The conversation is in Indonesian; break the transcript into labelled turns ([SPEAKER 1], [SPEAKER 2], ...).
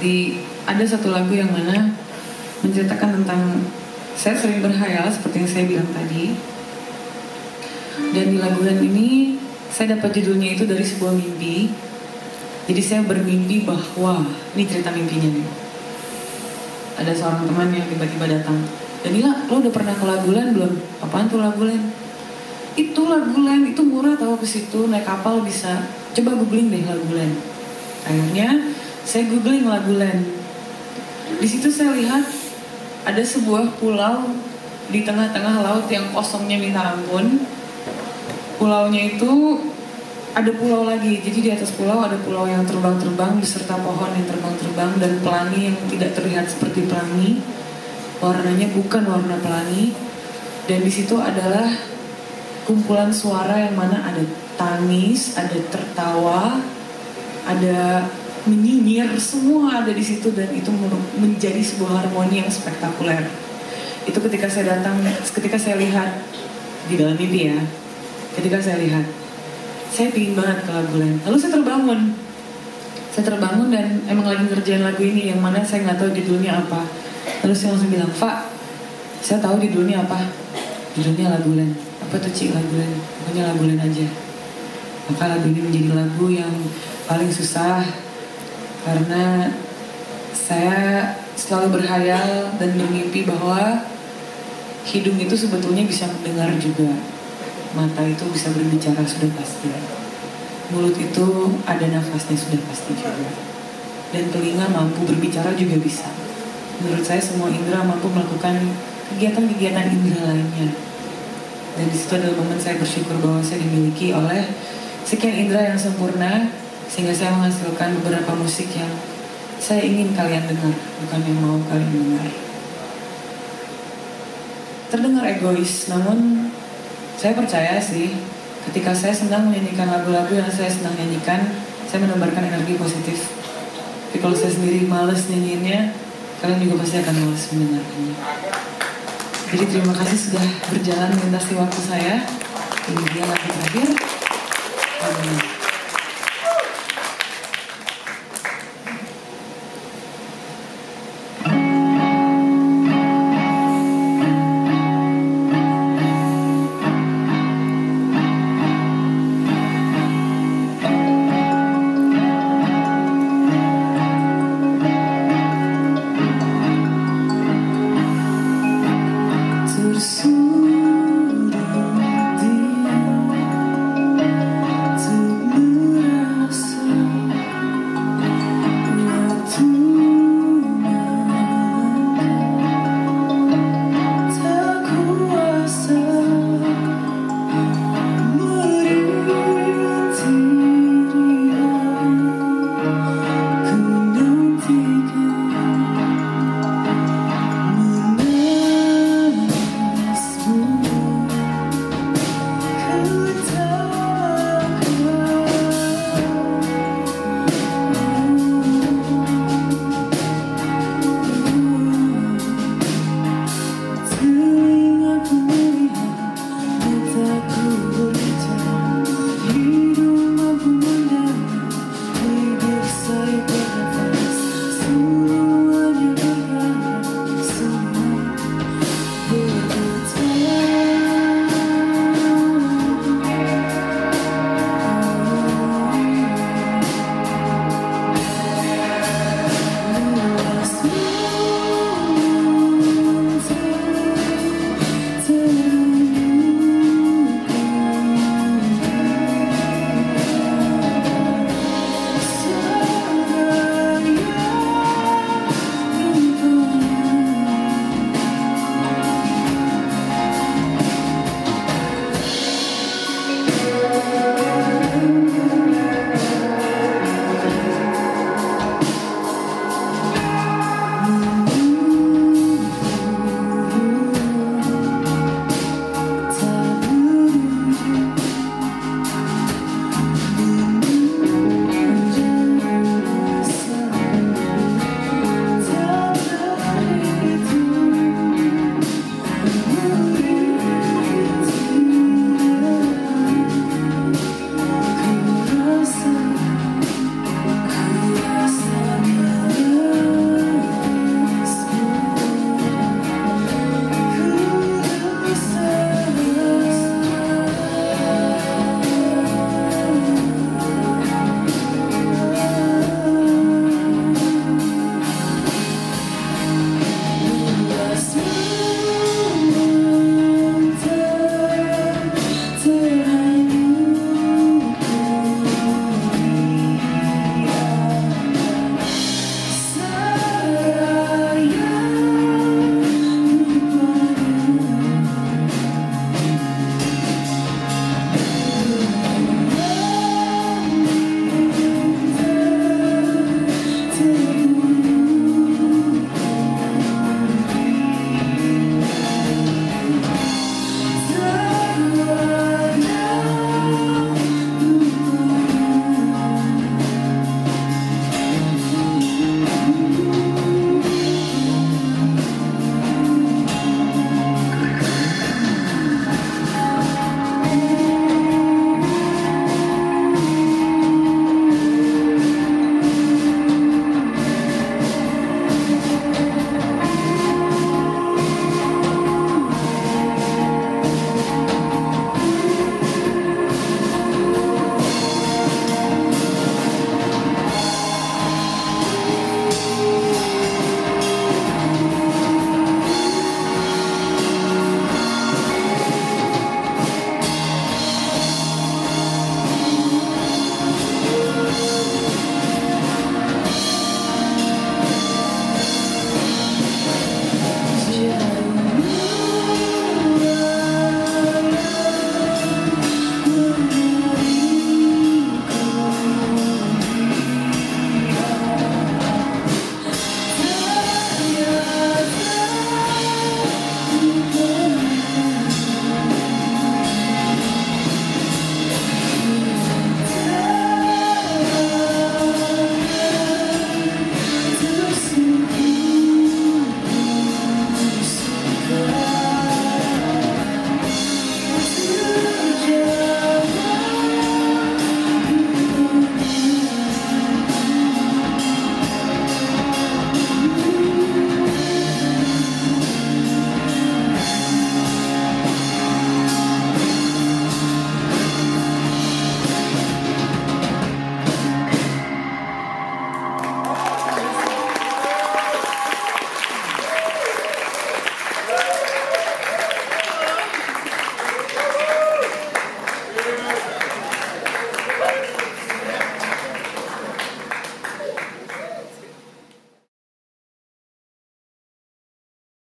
[SPEAKER 1] di ada satu lagu yang mana menceritakan tentang saya sering berhayal seperti yang saya bilang tadi. Dan di lagu ini saya dapat judulnya itu dari sebuah mimpi. Jadi saya bermimpi bahwa ini cerita mimpinya nih. Ada seorang teman yang tiba-tiba datang. Danila, lo udah pernah ke Lagulan belum? Apaan tuh Lagulan? Itu Lagulan, itu murah tau ke situ naik kapal bisa. Coba googling deh Lagulan. Akhirnya saya googling Lagulan. Di situ saya lihat ada sebuah pulau di tengah-tengah laut yang kosongnya minta ampun. Pulaunya itu ada pulau lagi, jadi di atas pulau ada pulau yang terbang-terbang beserta pohon yang terbang-terbang dan pelangi yang tidak terlihat seperti pelangi. Warnanya bukan warna pelangi. Dan di situ adalah kumpulan suara yang mana ada tangis, ada tertawa, ada menyinyir, semua ada di situ dan itu menjadi sebuah harmoni yang spektakuler. Itu ketika saya datang, ketika saya lihat di dalam mimpi ya, ketika saya lihat, saya pingin banget ke lagu lain. Lalu saya terbangun, saya terbangun dan emang lagi ngerjain lagu ini yang mana saya nggak tahu judulnya apa. Lalu saya langsung bilang, Pak, saya tahu judulnya apa. Judulnya lagu lain. Apa tuh Cik lagu lain? Pokoknya lagu lain aja. Maka lagu ini menjadi lagu yang paling susah karena saya selalu berhayal dan bermimpi bahwa hidung itu sebetulnya bisa mendengar juga. Mata itu bisa berbicara sudah pasti. Mulut itu ada nafasnya sudah pasti juga. Dan telinga mampu berbicara juga bisa. Menurut saya semua indera mampu melakukan kegiatan-kegiatan indera lainnya. Dan di situ adalah momen saya bersyukur bahwa saya dimiliki oleh sekian indera yang sempurna sehingga saya menghasilkan beberapa musik yang saya ingin kalian dengar, bukan yang mau kalian dengar. Terdengar egois, namun saya percaya sih ketika saya sedang menyanyikan lagu-lagu yang saya sedang nyanyikan, saya menebarkan energi positif. Tapi kalau saya sendiri males nyanyiinnya, kalian juga pasti akan males mendengarkannya. Jadi terima kasih sudah berjalan melintasi waktu saya. Ini dia lagu terakhir. Amin.